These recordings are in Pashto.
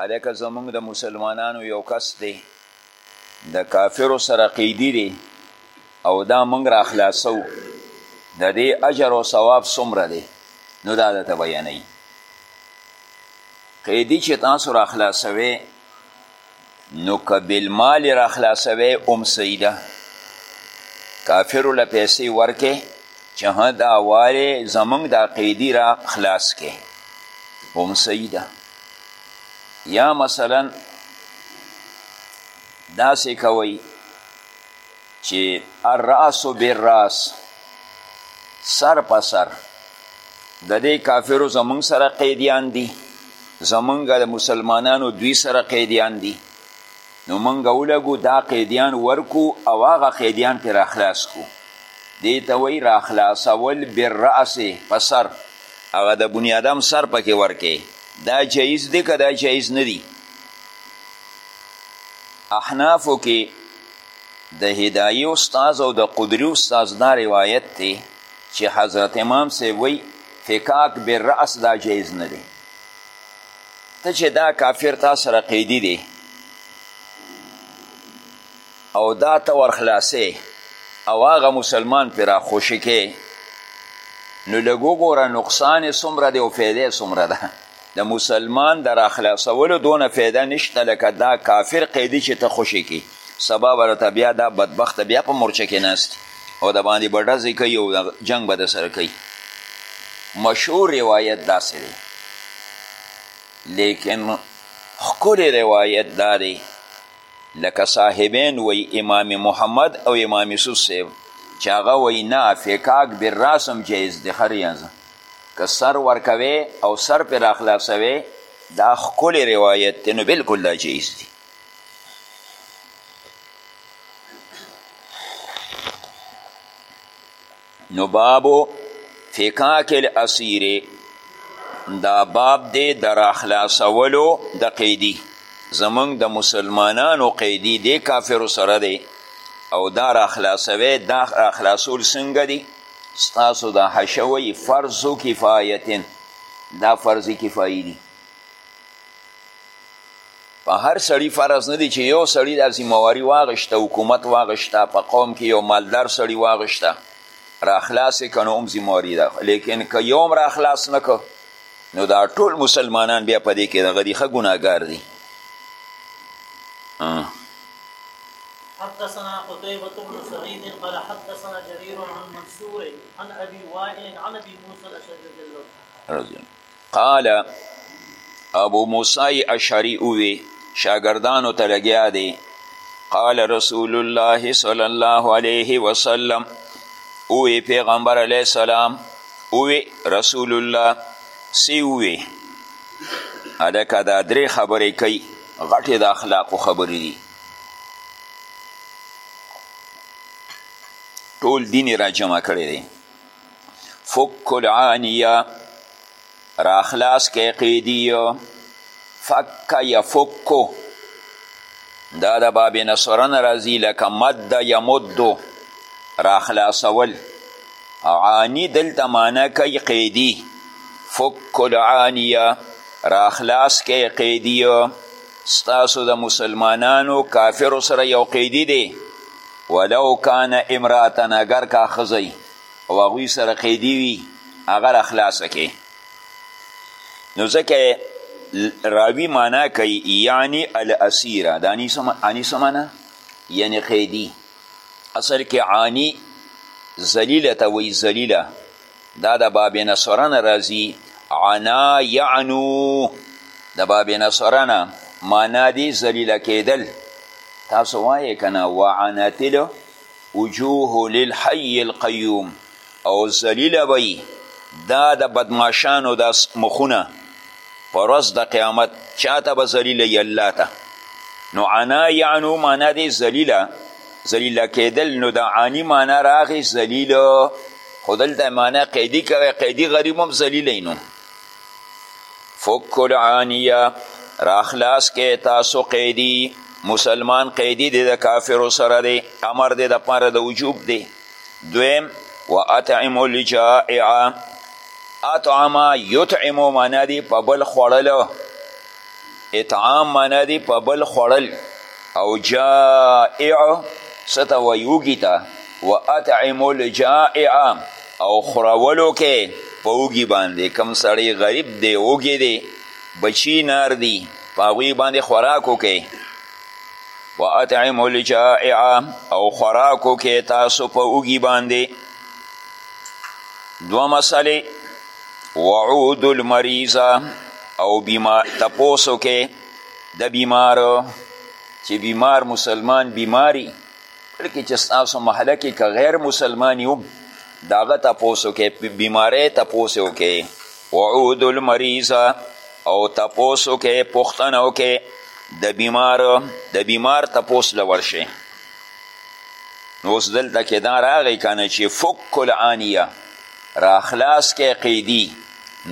هلکه زمونږ د مسلمانانو یو کس دی د کافرو سره قیدی دی او دا مونږ را خلاصو د دې اجر او ثواب څومره دی نو دا درته بیانوي قیدي چې تاسو را خلاصوي نو که بالمال را خلاصوی ام سیده کافرو له پیسې ورکې چې ها دا وارې زمونږ دا قیدی را خلاص کې ام سیده یا مثلا داسې کوئ چې الراس بالراس سر په سر د دې کافرو زمونږ سره قیدیان دي زمونږ د مسلمانانو دوی سره قیدیان دي نو مونږ ولګو دا قیدیان ورکو او هغه قیدیان ترې راخلاص کړو دې ته وایي راخلاصول بالرأس په سر هغه د بني آدم سر پکې ورکې دا جایز دی که دا جایز نه دی احنافو کې د هدایي استاذ او د قدري استاذ دا روایت دی چې حضرت امام صاحب وی فکاک بر رأس دا جایز نه دی ته چې دا کافر تا سره قیدی دی او دا ته ورخلاصې او هغه مسلمان پې را خوشې کې نو لږ وګوره نقصان یې څومره دی او فایده یې څومره ده د مسلمان د راخلاصولو دونه فایده نشته لکه دا کافر قیدي چې ته خوشې کی سبا به درته بیا دا بدبخته بیا په مورچه کې ناست او د باندې به ډزې کوي او جنګ به د سره کوي مشهور روایت داسې دی لیکن ښکلی روایت دا دی لکه صاحبین وی امام محمد او امام یوسف صاحب چې هغه وی نه فکاک بر راسم جایز دی ښه ریاضه که سر ورکوي او سر پې راخلاصوي دا ښکلی روایت دی نو بلکل دا جایز دی نو بابو فکاک الاسیر دا باب دی د راخلاصولو د قیدی زمونږ د مسلمانانو قیدی دی کافرو سره دی او دا راخلاصوی دا راخلاصول څنګه دی ستاسو دا حشه وی فرض کفایتن دا فرض کفایی دی په هر سړی فرض نه دی چې یو سړی دا ذمواري واغشته حکومت واغشته په قوم کې یو مالدار سړی واغشته راخلاص که نو هم ذمواري ده لیکن که یو هم راخلاص نه که نو دا ټول مسلمانان بیا په دې کې دغه دي ښه ګناهګار دي آه. حدثنا قتيبة بن سعيد قال حدثنا جرير عن منصور عن ابي وائل عن ابي موسى الاشعري رضي الله عنه قال ابو موسی اشعری اوی شاگردانو ته لګیا دی قال رسول الله صلی الله علیه وسلم اوی پیغمبر علیه السلام اوی رسول الله سی اوی هلکه دا درې خبرې کوي غټې د اخلاقو خبرې دي ټول دین را جمع کړی دی فک العانیه را خلاص که قیدی فک یفکو دا د باب نصرن راځي لکه مد یمدو را خلاصول عانی دلته معنی کوي قیدی فک العانیه را خلاص که قیدی ستاسو د مسلمانانو کافرو سره یو قیدی دی ولو کان امراتن اگر کا خزی او هغوی سره قیدی وي هغه را خلاصه کې نو ځکه راوی معنا کوي یعنی الاسیره د انی څه معنا یعنی قیدی اصل کې عانی ذلیله ته وایي ذلیله دا د باب نصره نه راځي عنا یعنو د باب نصره نه معنا دی ذلیله کیدل تاسو وایې که نه وعنتل وجوه للحی القیوم او ذلیله به دا د بدماشانو دا مخونه په ورځ د قیامت چا ته به ذلیله یي الله ته نو عنا یعنو معنا دی ذلیله ذلیله کیدل نو د عانی معنا راغی ذلیله خو دلته معنی قیدی کوي قیدی غریب هم ذلیلی نو فک العانیه راخلاص کې تاسو قیدی مسلمان قیدی دی د کافرو سره دی امر دی د پاره د وجوب دی دویم و اطعم الجائع اطعم یطعم معنا دی په بل خوړلو اطعام معنا دی په بل خوړل او جائع څه ته وایي وږي ته و اطعم الجائع او خورولو کې په وږي باندې کم سړی غریب دی وږی دی بچی نار دی په هغوی باندې خوراک وکړي و اطعم الجائع او خوراک وکړي تاسو په وږي باندې دوه مسئلې وعود المریض او بیما تپوسو کې د بیمار چې بیمار مسلمان بیماری بلکې چې ستاسو محله کې که غیر مسلمان یو د هغه تپوسو کې بیمارۍ تپوس وکې وعود المریض او تپوسو کې پوښتنه وکې د بیمار د بیمار تپوس له ورشي نو اوس دلته کې دا راغی که نه چې فک العانیه راخلاص کې قیدی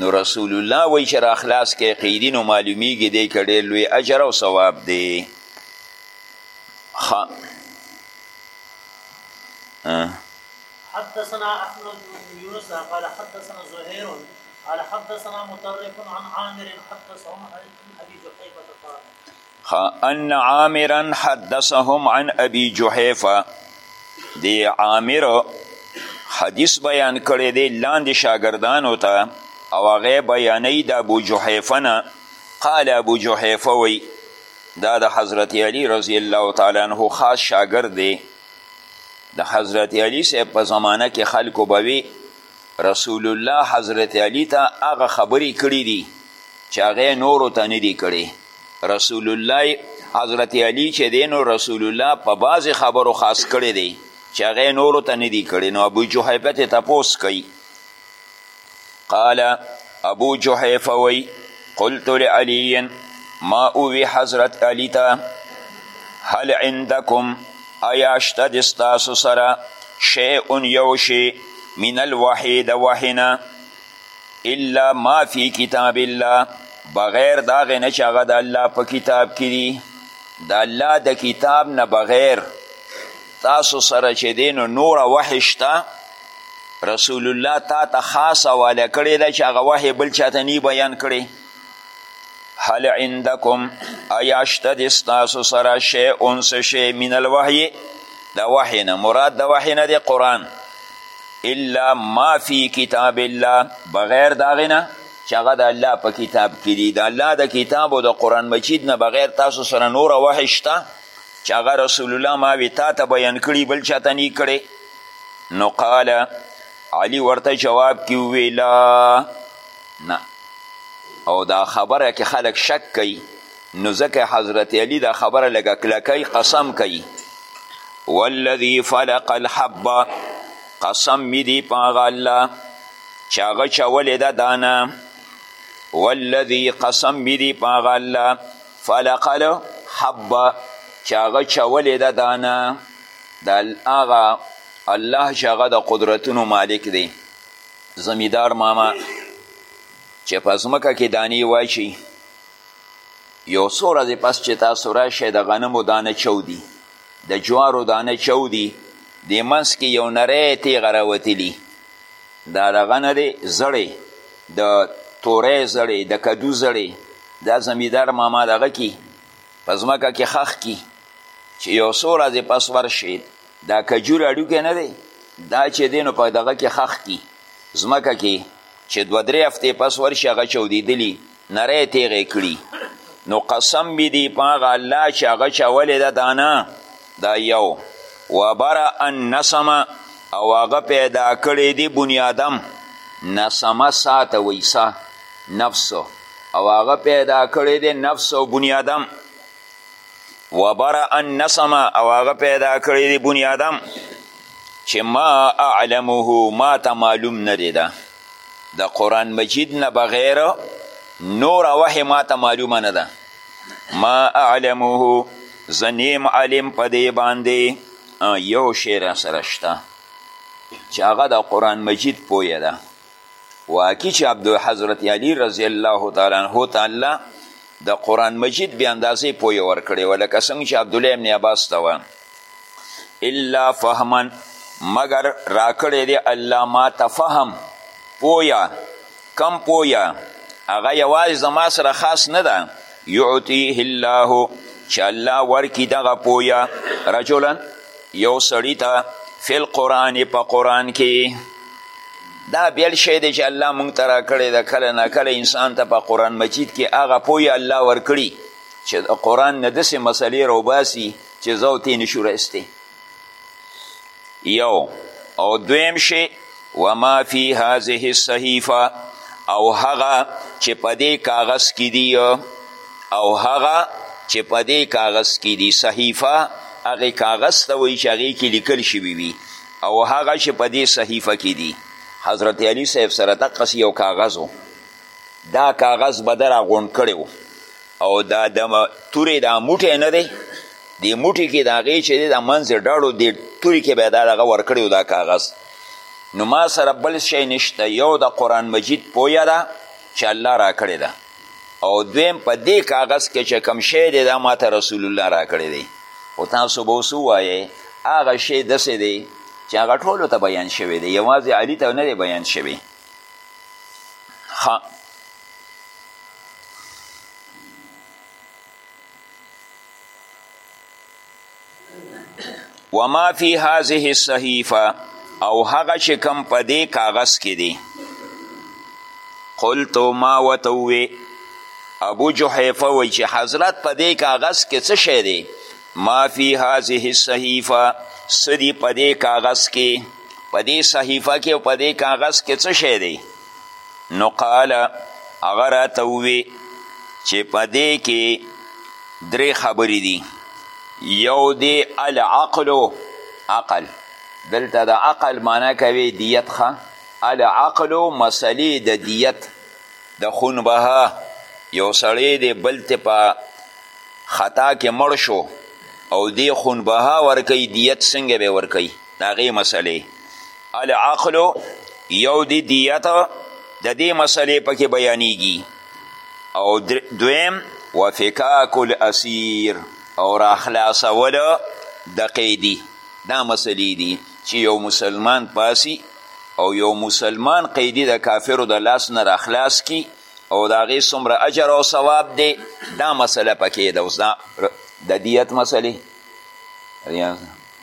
نو رسول الله وایي چې راخلاص کې قیدی نو معلومیږي دی که ډېر لوی اجر او ثواب دی حدثنا احمد بن يونس قال حدثنا زهير قال حدثنا مطرف عن عامر حدثهم عن ابي جحيفه قال ان عامرا حدثهم عن ابي جحيفه دی عامر حدیث بیان کړی دی لاندې شاګردانو ته او هغه بیانوي د ابو جحیفه نه قال ابو جحیفه وی دا د حضرت علی رضی الله تعالی عنه خاص شاګرد دی د حضرت علی صاحب په زمانه کې خلکو به وی رسول الله حضرت علی ته هغه خبرې کړې دي چې هغه نورو ته نه دي کړې رسول الله حضرت علی چې دی نو رسول الله په بعضې خبرو خاص کړی دی چې هغه نورو ته نه دی کړی نو ابو جحیفه ترې تپوس کوي قال ابو جحیفه وی قلت لعلی ما اووی حضرت علی ته هل عندکم ایا شته د ستاسو سره شیء یو شی من الوحی د وحی نه الا ما فی کتاب الله بغیر دا غې نه چې هغه د الله په کتاب کې دي د الله د کتاب نه بغیر تاسو سره چې دی نو نوره وحې شته رسول الله تا ته خاص حواله کړې ده چې هغه وحې بل چاته نی بیان کړې هل عندکم ایا شته د ستاسو سره شیء څه شی من الوحی د وحی نه مراد د وحی نه دی قرآن الا ما فی کتاب الله بغیر د هغې نه چې هغه د الله په کتاب کې دي د الله د کتاب او د قرآن مجید نه بغیر تاسو سره نوره وحی شته چې هغه رسول الله ما وي تا ته بیان کړي بل چا ته نی کړی نو قال علی ورته جواب کې ووی لا نه او دا خبره کې خلک شک کوي نو ځکه حضرت علی دا خبره لږه کلکوي قسم کوي والذي فلق الحب قسم می دی په هغه الله چې هغه چولې ده دانه والذي قسم می دی په هغه الله فلق الحب چې هغه چولې ده دانه د هغه الله چې هغه د قدرتونو مالک دی زمیدار ماما چې په ځمکه کې دانې واچي یو څو ورځې پس چې تاسو راشئ د غنمو دانه چودي د جوارو دانه چودي د منځ کې یو نری تیغه راوتلي دا دغه نه دی زړی د تورې زړی د کدو زړی دا زمیدار ماما دغه کی په ځمکه کې ښخ کی چې یو څو ورځې پس ورشي دا کجور هډوکی نه دی دا چې دی نو په دغه کې خښ کي ځمکه کې چې دوه درې هفتې پس ورشي هغه چاودېدلي نری تیغې کړي نو قسم می دی په هغه الله چې هغه چولې ده دانه دا یو وبرأ النسمه او هغه پیدا کړی دی بنیادم نسمه سا ته وایي سا نفس او هغه پیدا کړی دی نفس او بنیادم وبرأ النسم او هغه پیدا کړی دی بنی آدم چې ما اعلمه ما ته معلوم نه دی ده د قرآن مجید نه بغیر نور وحی ما ته معلومه نه ده ما اعلمه زنیم علم په دې باندې یو شی را سره شته چې هغه د قرآن مجید پویه ده واقعي چې عبد حضرت علي رضی الله تعالی عنه ته الله د قرآن مجید بیا اندازې پوهه ورکړې وه لکه څنګه چې عبدالله ابن عباس ته وه الا فهما مګر راکړی دی الله ما ته فهم پوهه کم پوهه هغه یوازې زما سره خاص نه ده یعطیه الله چې الله ورکي دغه پویا رجلا یو سړي ته فی القرآن په قرآن کې دا بیل شی دی چې الله مونږ ته راکړی ده کله نه کله انسان ته په قرآن مجید کې هغه پوی الله ورکړي چې د قرآن نه داسې مسلې روباسي چې زه او تې نشو رستی یو او دویم شی وما فی هذه الصحیفه او هغه چې په دې کاغذ کې دی او هغه چې په دې کاغذ کې دی صحیفه هغې کاغذ ته وایي چې هغې کې لیکل شوي وي او هغه چې په دې صحیفه کې دي حضرت علی صاحب سره دقسې یو کاغذ دا کاغذ به ده راغونډ کړی او دا د تورې دا موټی نه دی دې موټي کې د هغې چې دی د منځ ډاړو دې توري کې به دا دغه ورکړی دا کاغذ نو ما سره بل شی نشته یو د قرآن مجید پویه ده چې الله راکړې ده او دویم په دې کاغذ کې چې کم شی دی دا ماته رسول الله راکړی دی خو تاسو به اوس ووایئ هغه شی داسې دی چې هغه ټولو ته بیان شوی دی یوازې علي ته نه دی بیان شوی ها وما فی هذه الصحیفه او هغه چې کم په دې کاغذ کې دی قلتو ما وته ووې ابو جحیفه وایي چې حضرت په دې کاغذ کې څه شی دی ما فی هذه الصحیفه څه دي په دې کاغذ کې په دې صحیفه کې او په دې کاغذ کې څه شی دی نو قال هغه راته ووی چې په دې کې درې خبرې دي یو دی العقل عقل دلته د عقل معنا کوي دیت ښه العقل مسلې د دیت د خونبها یو سړی دی بل ته په خطا کې مړ شو او دی خون بها ورکوي دیت څنګه به ورکوي د هغې مسلې العقل یو دی دیت د دې مسلې پکې بیانیږي او دویم وفکاک الاسیر او راخلاصول د قیدي دا مسلې دي چې یو مسلمان پاسی او یو مسلمان قیدي د کافرو د لاس نه راخلاص کی او د هغې څومره اجر او ثواب دی دا مسله پکې ده اوس دا د دیت مسلې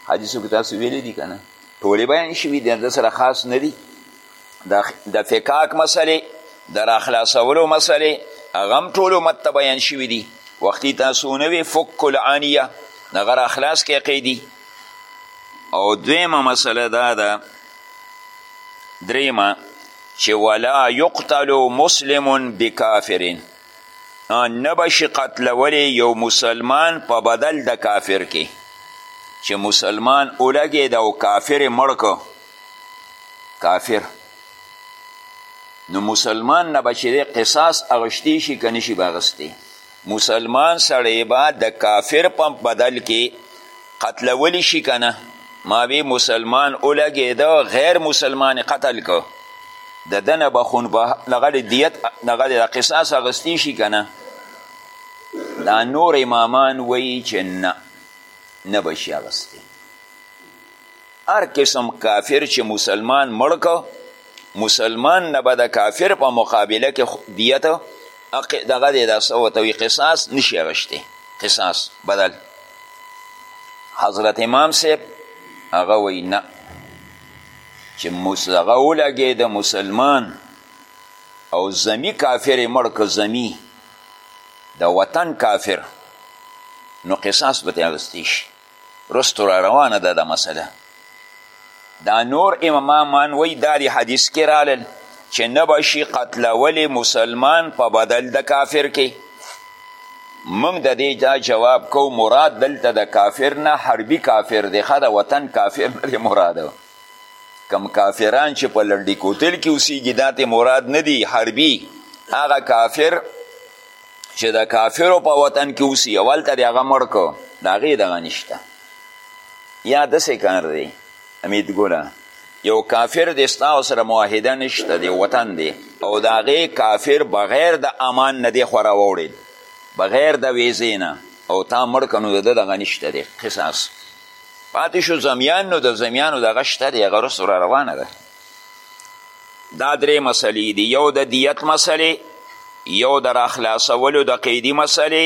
حدیثو کې تاسو ویلی دي که نه ټولې بیان شوي دي د سره خاص نه دي د فکاک مسلې د راخلاصولو مسلې هغه هم ټول امت ته بیان شوي دي وختي تاسو نه وي فک العانیه دغه راخلاص کې قیدي او دویمه مسله دا ده دریمه چې ولا یقتل مسلم بکافر نه بشي قتلولی یو مسلمان په بدل د کافر کې چې مسلمان ولګېد او کافر یې مړ کافر نو مسلمان نه به چې دی قصاص اغشتی شي که نشي به اغستی مسلمان سړی به د کافر په بدل کې قتلولی شي که نه ما وی مسلمان ولګېده غیر مسلمان قتل که د ده نه به خون به دغه د دیت دغه د قصاص اخیستی شي که نه دا نور امامان وایي چې نه نه به شي اخیستی هر قسم کافر چې مسلمان مړ که مسلمان نه به د کافر په مقابله کې دیت دغه دی دا څه ورته وي قصاص نشي اخیستی قصاص بدل حضرت امام صاحب هغه وایي نه چې هغه ولګې د مسلمان او زمی کافر مړ که زمی د وطن کافر نو قصاص به ترې اخیستی شي رستو را روانه ده دا مسله دا نور امامان وی دا دی حدیث کې رالل چې نه بشي قتلول مسلمان په بدل د کافر کې موږ د دې دا جواب کو مراد دلته د کافر نه حربي کافر دی ښه د وطن کافر نه دی مراد کم کافران چې په لنډي کوتل کې اوسیږي دا ته مراد نه دی حربي هغه کافر چې د کافرو په وطن کې اوسي او هلته دې هغه مړ کو د هغې دغه نشته یا داسې کار دی امیدګله یو کافر دی ستا سره معاهده نشته دی وطن دی او د هغې کافر بغیر د امان نه دی خو راوړی بغیر د ویزې نه او تا مړ که نو د ده دغه نشته دی قصاص پاتې شو زمیان نو د زمیانو دغه شته دی هغه روانه ده دا درې مسلې دي یو د دیت مسلې یو د راخلاصولو د قیدي مسلې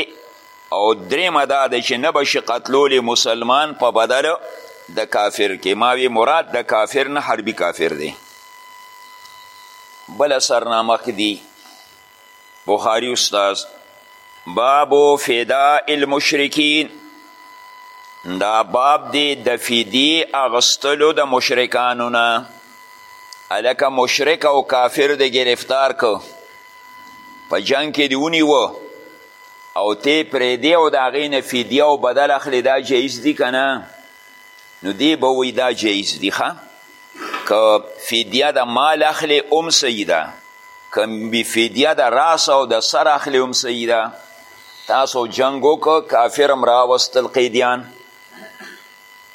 او درېمه دا ده چې نه به شي قتلولی مسلمان په بدل د کافر کې ما وی مراد د کافر نه حربي کافر دی بله سرنامه دي بخاری استاذ باب فداء المشرکین دا باب دی د فدیه اغستلو د مشرکانو نه هلکه مشرک او کافر د گرفتار که په جنگ کې دی ونیوه او تی پرېدی او د هغې نه فدیه او بدل اخلي دا جایز دي که نه نو دی به وایي دا جایز دي ښه که فدیه د مال اخلي هم صحیح ده که فدیه د راس او د سر اخلي هم صحیح ده تاسو جنګ وکړه کافر هم راوستل قیدیان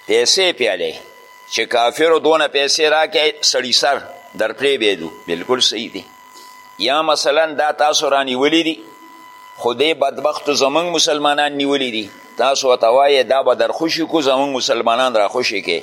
پیسې پیالی چې کافرو دونه پیسې راکړی سړي سر در پرې بیدو بلکل صحیح دی یا مثلا دا تاسو رانیولی دي خو دې بدبختو زمونږ مسلمانان نیولی دي تاسو ورته وایې دا به در خوشي کو زمونږ مسلمانان را خوشي کې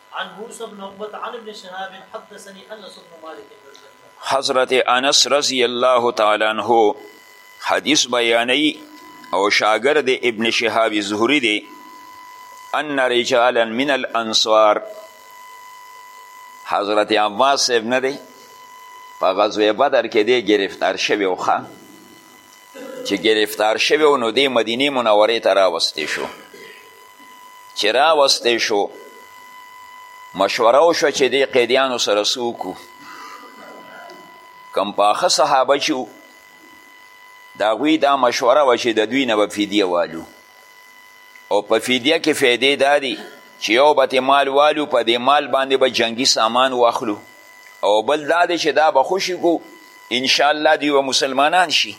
عن موسى بن عقبة عن ابن شهاب حدثني انس بن مالك رضي الله حضرت انس رضی الله تعالی عنہ حدیث بیانی او شاگرد ابن شهاب زهری دی ان رجالا من الانصار حضرت عباس صاحب نه دی په غزوه بدر کې دی گرفتار شوی و چې گرفتار شوی نو دی مدینه منوره ته راوستې شو چې راوستی شو مشوره وشوه چې دې قیدیانو سره څه وکړو کم پاخه صحابه چې وو د هغوی دا مشوره وه چې د دوی نه به فدیه والو او په فدیه کې فیدې دا دي چې یو به مال والو په دې مال باندې به جنگي سامان واخلو او بل دا دی چې دا به خوشي کو انشاءالله دوی به مسلمانان شي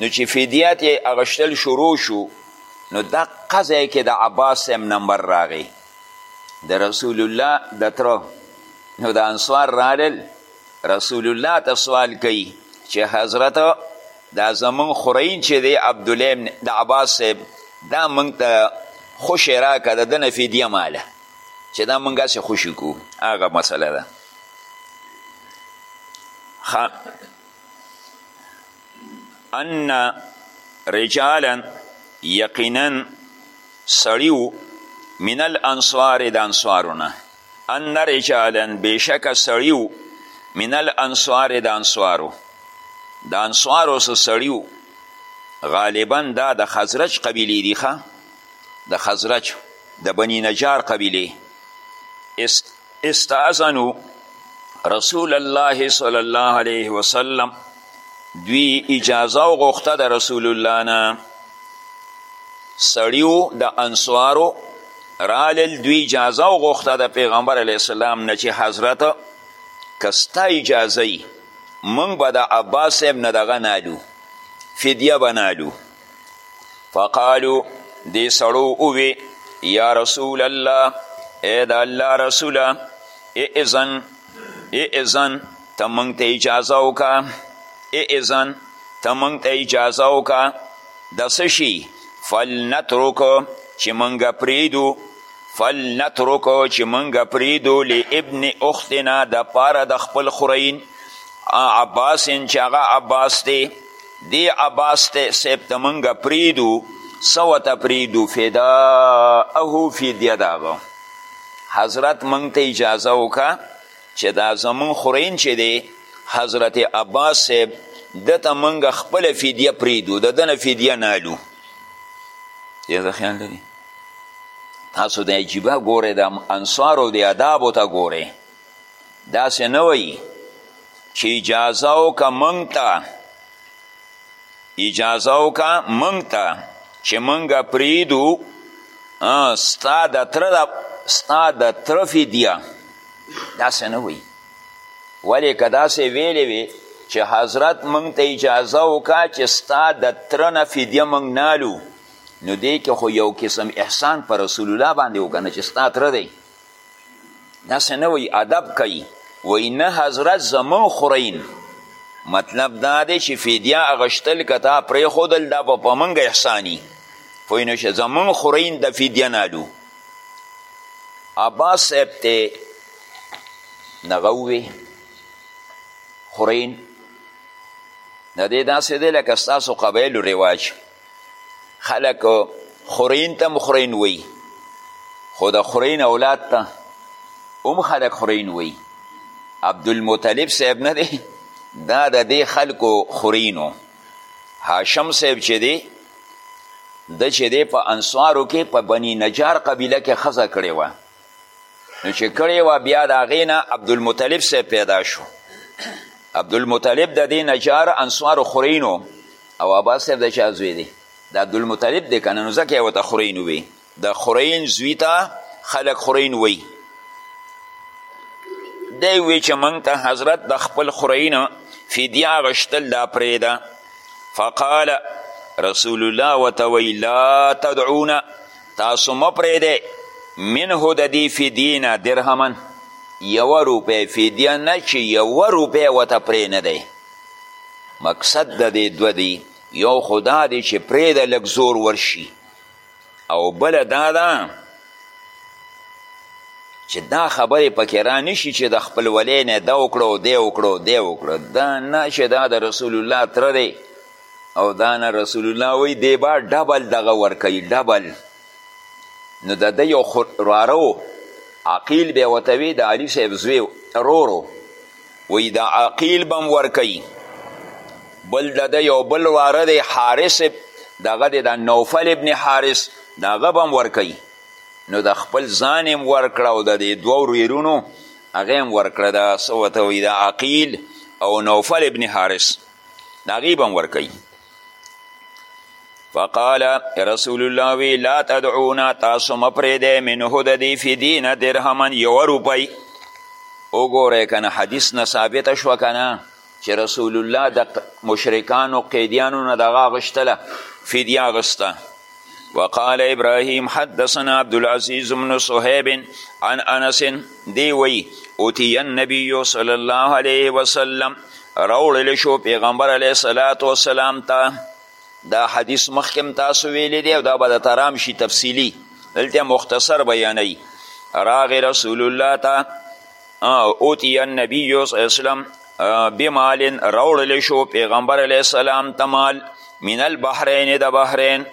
نو چې فدیات یې اغشتل شروع شو نو دقه ځای کې د عباس صاحب نمبر راغی د رسول الله د تره نو د انصار رالل رسول الله ته سوال کوي چې حضرت دا زمون خورین چې دی عبدالله د عباس صاحب دا مونږ ته خوشې راکه د ده نه فدیه ماله چې دا مونږ هسې خوشې کړو هغه مسله ده ان رجالا یقینا سړیو من الانصار د انصارونه ان رجالا بشک سړیو من الانصار د انصارو د انصارو سه سړیو غالبا دا د خزرج قبیله دي ښه د خزرج د بنی نجار قبیله استاذنو رسول الله صلی الله علیه وسلم دوی اجازه او غوښته د رسول الله نه سړیو د انصارو رالل دوی اجازه او غوښته د پیغمبر علیه السلام نه چې حضرت که ستا اجازه یي موږ به د عباس صاحب نه دغه نالو فدیه به نالو فقالو دې سړو اووې یا رسول الله ای د الله رسوله اذن اذن ته موږ ته اجازه وکړه اذن ته موږ ته اجازه وکړه د څه شي فلنترک چې موږ پرېږدو فلنترک چې موږ پرېږدو لابن اختنا دپاره د خپل خورین عباس چې هغه عباس دی دی عباس ته صاحب ته مونږ پریدو څه ورته پریږدو فداءه فدیه د هغه حضرت مونږ ته اجازه وکړه چې دا زمونږ خورین چې دی حضرت عباس صاحب ده ته مونږ خپله فدیه پریږدو د ده نه فدیه نالو یاده خیال لري تاسو د عجیبه ګورئ د انصارو د ادابو ته ګورئ داسې نه وایي چې اجازه وکړه موږ ته اجازه وکړه موږ ته چې موږ پرېږدو ستا د تره د ستا د تره فدیه داسې نه وایي ولې که داسې ویلې وي چې حضرت موږ ته اجازه وکړه چې ستا د تره نه فدیه موږ نالو نو دې کې خو یو قسم احسان پر رسول الله باندې وکړه چې ستا تره دی داسې نه وایي ادب کوي وایي نه حضرت زموږ خورین مطلب دا دی چې فدیه اغشتل که تا پرېښودل دا به په موږ احساني پوه نه شه زموږ خورین د فدیه نالو عباس صاحب ته دغه ووې خورین د دې داسې دی لکه ستاسو قبایلو رواج خلک خورین ته هم خورین وی خو د خورین اولاد ته هم خلک خورین وی عبدالمطلب صاحب نه دی دا د دې خلکو خورینو هاشم صاحب چې دی د چې دی په انصارو کې په بنی نجار قبیله کې ښځه کړې وه نو چې کړې وه بیا د هغې نه عبدالمطلب صاحب پیدا شو عبدالمطلب د دې نجار انصارو خورینو او عباس صاحب د چا زوی دی د عبدالمطلب دی که نه نو ځکه یې ورته خرین ووی د خرین زوی ته خلک خرین وی دی وی چې موږ ته حضرت د خپل خرین فدیه غشتل دا پرېږده فقال رسول الله ورته وی لا تدعونه تاسو مه پرېږدی منه د دې فدیې نه درهمن یوه روپۍ فدیه نه چې یوه روپۍ ورته پرې نه دی مقصد د دې دوه دی یو خو دا دی چې پرېږده لږ زور ورشي او بله دا ده چې دا خبرې پکې را نشي چې د خپلولۍ نه دا وکړو دی وکړو دی وکړو دا نه چې دا د رسول الله تره دی او دا نه رسول الله وایي دی به ډبل دغه ورکوي ډبل نو د ده یو وراره عقیل به ورته وي د علي صاحب زوی رورو وی دا عقیل بم ورکی بل د د یو بل واره دی حارس دغه د نوفل ابن حارس دغه بم ورکی نو د خپل ځان هم ورکړه او د دې دوو ریرونو هغه هم ورکړه دا څه ورته وایي د عقیل او نوفل ابن حارس د هغې به هم ورکوي فقال رسول الله وی لا تدعونا تاسو مپریده منه د دی فی دین درهمن یو روپی وګوره کنه حدیث نه ثابت شو کنه چې رسول الله د مشرکانو قیدیانو نه دغه غشتله فدیه غسته وقال ابراهيم حدثنا عبد العزيز بن صهيب عن انس دی وی اوتی النبي صلى الله عليه وسلم راوړل شو پیغمبر علیه الصلاة والسلام ته دا حدیث مخکم تاسو ویلی دی او دا به د ترام شي تفصیلی دلته مختصر بیانوي راغی رسول الله ته اوتی النبی صلی الله علیه وسلم بمال راوړل شو پیغمبر علیه السلام ته مال من البحرین د بحرین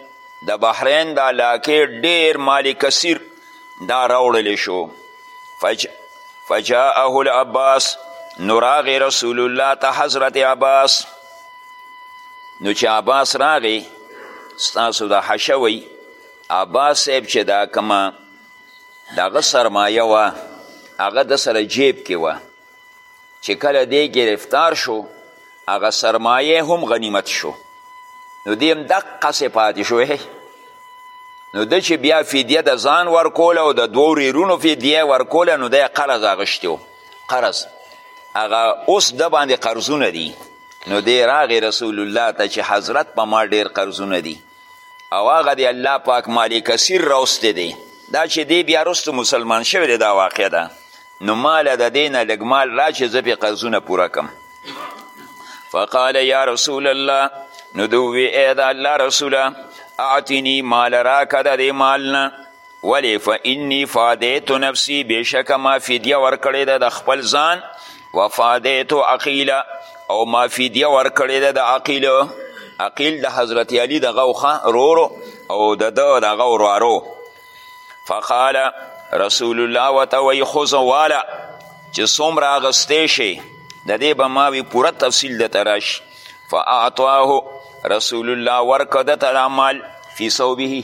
د بحرین د علاقې ډیر مال کثیر دا راوړل شو فج فجاءه العباس نو راغی رسول الله ته حضرت عباس نو چې عباس راغی ستاسو د حشوی عباس صاحب چې دا کما د هغه سرمایه وه هغه د سره جیب کې وه چې کله دی گرفتار شو هغه سرمایه هم غنیمت شو نو دی هم دقسې پاتې شو نو د چې بیا فدیه د ځان ورکوله او د دوو ریرونو فدیه ورکوله نو دی قرض اغشتی و قرض هغه اوس د باندې قرضونه دي نو دی راغی رسول الله ته چې حضرت په ما ډیر قرضونه دي او هغه دی الله پاک مال کثیر راوستی دی دا چې دی بیا رستو مسلمان شوی دی دا واقع ده نو مال د دی نه لږ مال را چې زه پې قرضونه پوره کم فقال یا رسول الله نو دوی ای د الله رسوله اعتنی مال راکه د دې مال نه ولی فانی فادیت نفسی بشک ما فدیه ورکړی ده د خپل ځان و فادیت عقیل او ما فدیه ورکړی ده د عقیل عقیل د حضرت علی د غوخه رورو او د ده د غو رورو فقال رسول الله وته وی خذ والا چې څومره اغستې شي د دې به ما وی پوره تفصیل د تراش فاعطاه رسول الله ورکه ده ته مال فی صوبه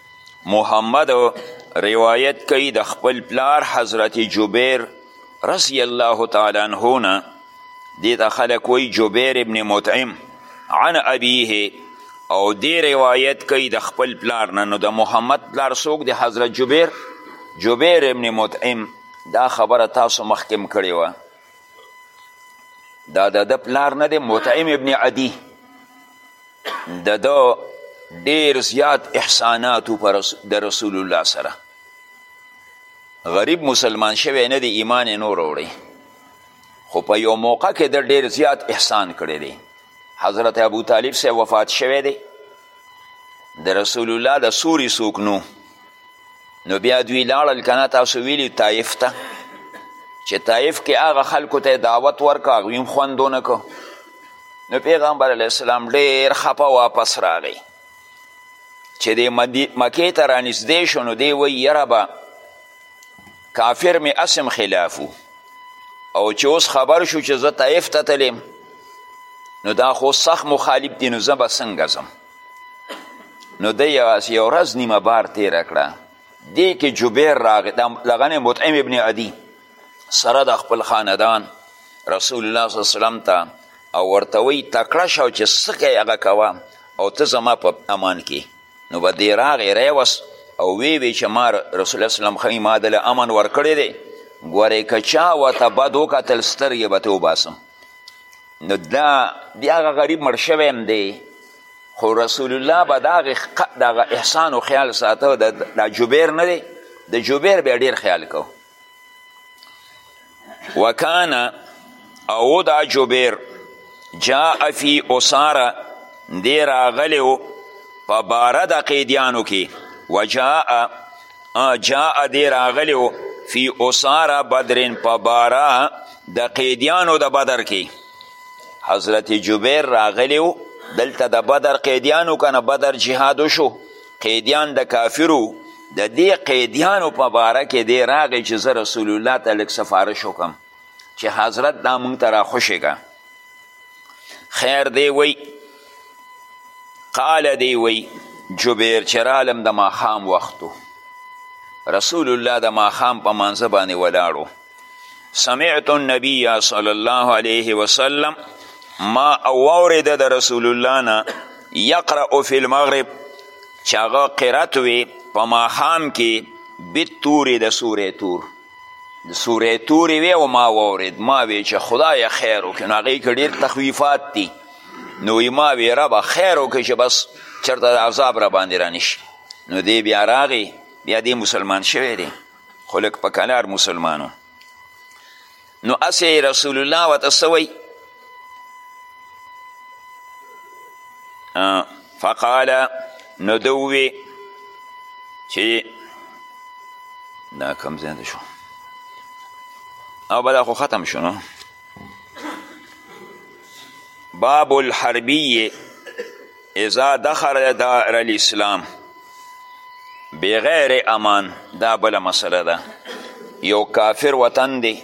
محمد روایت کوي د خپل پلار حضرت جبیر رضی الله تعالی عنه نه دې ته خلک وایي جبیر ابن مطعم عن ابیه او دې روایت کوي د خپل پلار نه نو د محمد پلار څوک دی حضرت جبیر جبیر ابن مطعم دا خبره تاسو مخکې کړې وه دا د ده پلار نه دی مطعم ابن عدی د ده ډیر زیات احساناتو پر د رسول الله سره غریب مسلمان شوی نه دی ایمان نور وړي خو په یو موقع کې د ډیر زیات احسان کړی دی حضرت ابو طالب سه وفات شوی دی د رسول الله د سوري څوک نو نو بیا دوی لاړل که نه تاسو ویلي طایف ته چې طایف کې هغه خلکو ته دعوت ورکړه هغوی هم خوند ونه کړو نو پیغمبر علیه السلام ډېر خپه واپس راغی چې د مکې ته رانږدې شو نو دی وایي یره به کافر می اسم خلافو او چې اوس خبر شو چې زه طایف ته تلیم نو دا خو سخت مخالف دی نو زه به څنګه ځم نو دی یو ورځ نیمه بار تیره کړه دی کې جبیر راغی دغه مطعم ابن عدی سره د خپل خاندان رسول الله صلی وسلم ته او ورته وی تکړه شو چې څه کوې هغه کوه او ته زما په امان کې نو به دی راغی ریوست او وی وی چې ما رسول الله سلم خی ما دل امن ورکړی دی ګورې که چا ورته بد وکتل سترګې به ترې وباسم نو دا بیا هغه غریب مړ شوی هم دی خو رسول الله به دغه دغه احسان او خیال ساته د جبیر نه دی د جبیر بیا ډیر خیال کو وکان او دا جبیر جاء فی اساره دی راغلی و په باره د قیدیانو کې وجاء جاء دی راغلی و فی اساره بدرین په باره د قیدیانو د بدر کې حضرت جبیر راغلی و دلته د بدر قیدیانو کنه بدر جهاد شو قیدیان د کافرو د دې قیدیانو په باره کې دی راغی چې زه رسول الله ته لږ سفارش وکم چې حضرت دا مونږ ته راخوشې که خیر دی وی قال دی وی جبیر چې رالم د ماښام وختو رسول الله د ماښام په مانځه باندې ولاړو سمعت النبی صلی الله علیه وسلم ما اوورد د رسول الله نه یقرأ فی المغرب چې هغه قرت وي په ماښام کې بالتورې د سورې تور د سورې تورې وي او ما واورېد ما وی چې خدایه خیر وکړي نو هغې کې ډېر تخویفات دي نو وی ما وی ربه خیر وکړي چې بس چېرته د عذاب راباندې رانشي نو دی بیا راغی بیا دی مسلمان شوی دی خو لږ په کلار مسلمانو نو اسې رسول الله ورته څه وایي فقال نو ده ووې چې دا کم ځای شو او بدا خو ختم شو نو باب الحربیه اذا دخل دار الاسلام بغیر امان دا بله مسله ده یو کافر وطن دی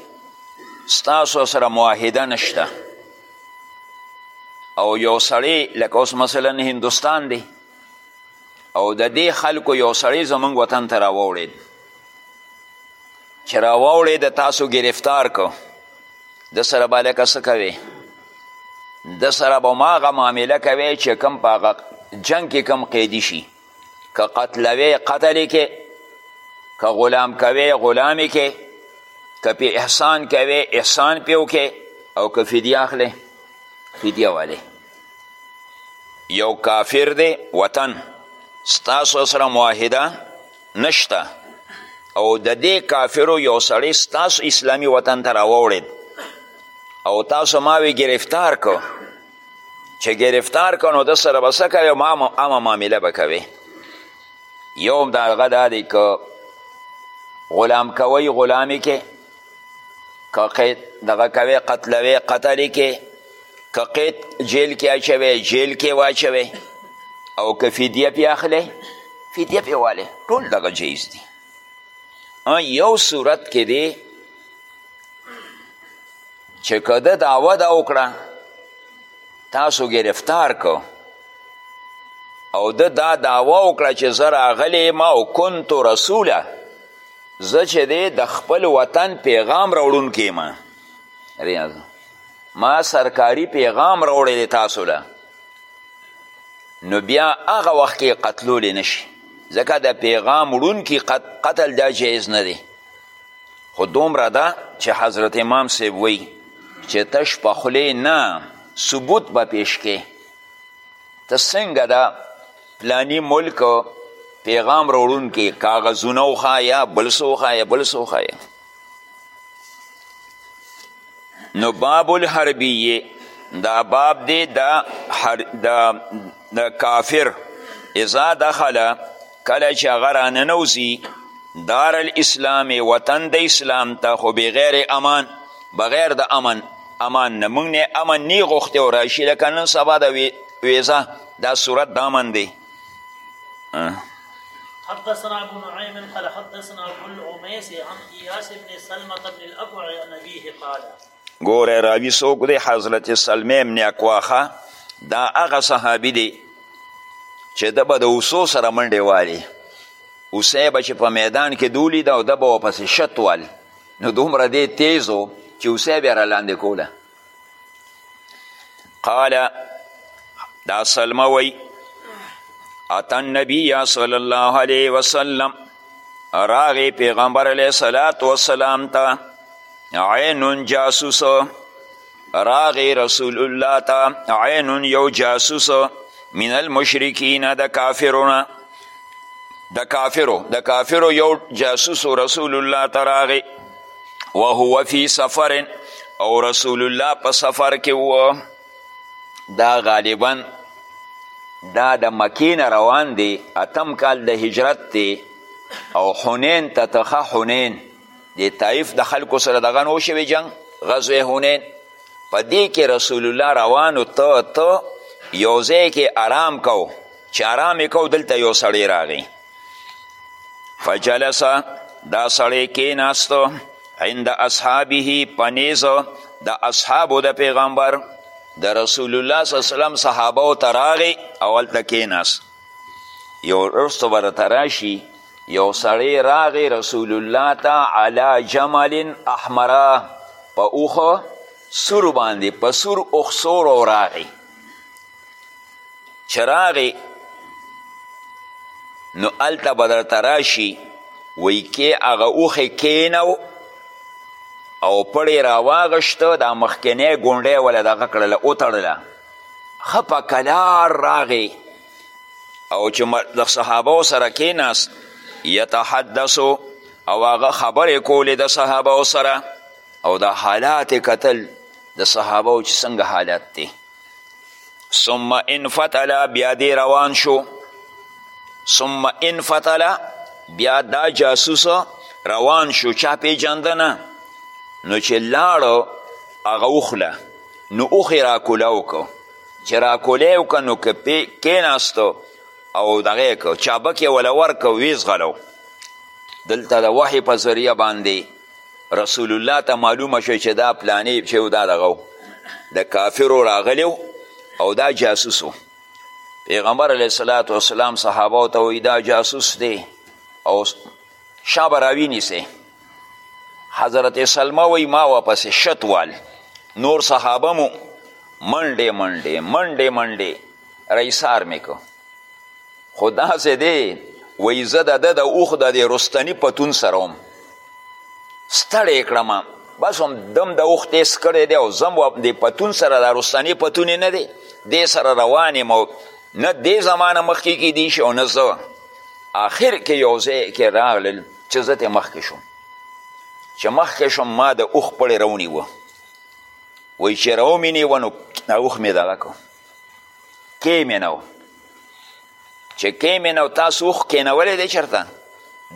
ستاسو سره معاهده نشته او یو سړی لکه اوس مثلا هندوستان دی او د دې خلکو یو سړی زمونږ وطن ته راوړید چې راواوړې د تاسو گرفتار کو د سره به لکه څه کوې د سره به هماغه معامله کوې چې کم په هغه جنګ کې کم قیدي شي که قتلوې قتل کې که غلام کوې غلام کې که پې احسان کوې احسان پې وکې او که فدیه اخلې فدیه والې یو کافر دی وطن ستاسو سره معاهده نشته او د دې کافرو یو سړی ستاسو اسلامي وطن ته راوړید او تاسو ما وی گرفتار کو چې گرفتار کو نو د سره به څه کوې ما اما معامله به کوې یو د هغه دا دی که غلام کوی غلامې کې که دغه کوې قتلوې قتلې کې که قید جیل کې اچوي جیل کې واچوي او که فدیه پې اخلی فدیه پې والی ټول دغه جایز دي یو صورت کې دی چې که ده دعوه ده وکړه تاسو گرفتار کو او ده دا دعوه وکړه چې زه راغلی ما او کنتو رسوله زه چې دی د خپل وطن پیغام راوړونکی ما ریاض ما سرکاري پیغام راوړی دی تاسو له نو بیا هغه وخت کې قتلولی نشي ځکه د پیغام وړونکي قتل دا جایز نه دی خو دومره ده چې حضرت امام صاحب وی چې تش په خولې نه ثبوت به پیش کې ته څنګه دا پلانی ملک پیغام راوړونکي کاغذونه وښایه بل څه وښایه بل څه وښایه نو باب الحربیه دا باب دی د د کافر اذا دخل کله چې هغه راننوځي دار الاسلام وطن د اسلام ته خو بغیر امان بغیر د امن امان نه موږ نه امن نی غوښتی او راشي لکه نن سبا د ویزه دا صورت د امن دی حدثنا ابو نعيم قال حدثنا ابو العميس عن اياس بن سلمة بن الاكوع عن ابيه قال ګوره راوی څوک دی حضرت سلمه ابن اکواخه دا هغه صحابي دی چې د به د اوسو سره منډې والي اوسه به چې په میدان کې دولید او د به ورپسې شت وال نو دومره دی تیز و چې اوسه بیا رالاندې کوله قال دا سلمه وی اتا النبی صلی الله علیه وسلم راغی پیغمبر علیه صلات وسلام تا عین جاسوس راغی رسول الله تا عین یو جاسوس من المشرکین د کافرونه د کافرو د کافرو یو جاسوس رسول الله تا راغی وهو فی سفر او رسول الله په سفر کې و دا غالبا دا د مکې نه روان دی اتم کال د هجرت دی او حنین ته تخه حنین د طایف د خلکو سره دغه نو شوی جنگ غزوه حنین په دې کې رسول الله روانو ته ته یو ځای کې آرام کو چې آرام یې کو دلته یو سړی راغی فجلس دا سړی کیناستو عند اصحابه پنیز د اصحابو د پیغمبر د رسول الله صلی الله علیه وسلم صحابه او تراغي او هلته کیناس یو رستو به درته راشي یو سړی راغی رسول الله ته علی جمل احمرا په اوخه سور باندې په سور اوخ سور او راغی چې راغې نو هلته به درته راشي وایي کې هغه اوښې کینو او پړې راواغشته دا مخکنی ګونډی وله دغه کړله وتړله ښه په کلار راغې او چې د صحابو سره کیناست یتحدثو او هغه خبرې کولې د صحابو سره او دا حالات کتل د صحابو چې څنګه حالات دی ثم انفتل بیا دی روان شو ثم انفتل بیا دا جاسوس روان شو چا پیجندنه نو چې لاړو هغه اوخله نو اوخې راکوله وکړو چې راکوله یې وکړه نو که کېناستو او دغه یې کړو چابک یې وله ورکړو ویې ځغلو دلته د وحې په ذریعه باندې رسول الله ته معلومه شوه چې دا پلانې چې و دا دغه د کافرو راغلی او دا جاسوس و پیغمبر علیه صلات وسلام صحابه ته وایي دا جاسوس دی او شا به راوي نیسئ حضرت سلمه وایي ما واپسې شت وال نور صحابه مو منډې منډې منډې منډې رئیسار مې کو خو داسې دی وایي زه د ده د اوښ د دې رستني پتون سره وم ستړی کړم بس هم دم د اوښ تیز کړی دی او زم د پتون سره د رستنې پتون نه دی دې سره روان یم او نه دې زما نه مخکې کیدی شي او نه زه آخر کې یو ځای کې راغلل چې زه ترې مخکې شوم چې مخکې شوم ما د اوښ پړې راونیوه وایي چې راومې نیوه نو اوښ مې دغه کړو کېمینو چې کېمینو تاسو اوښ کېنولی دی چېرته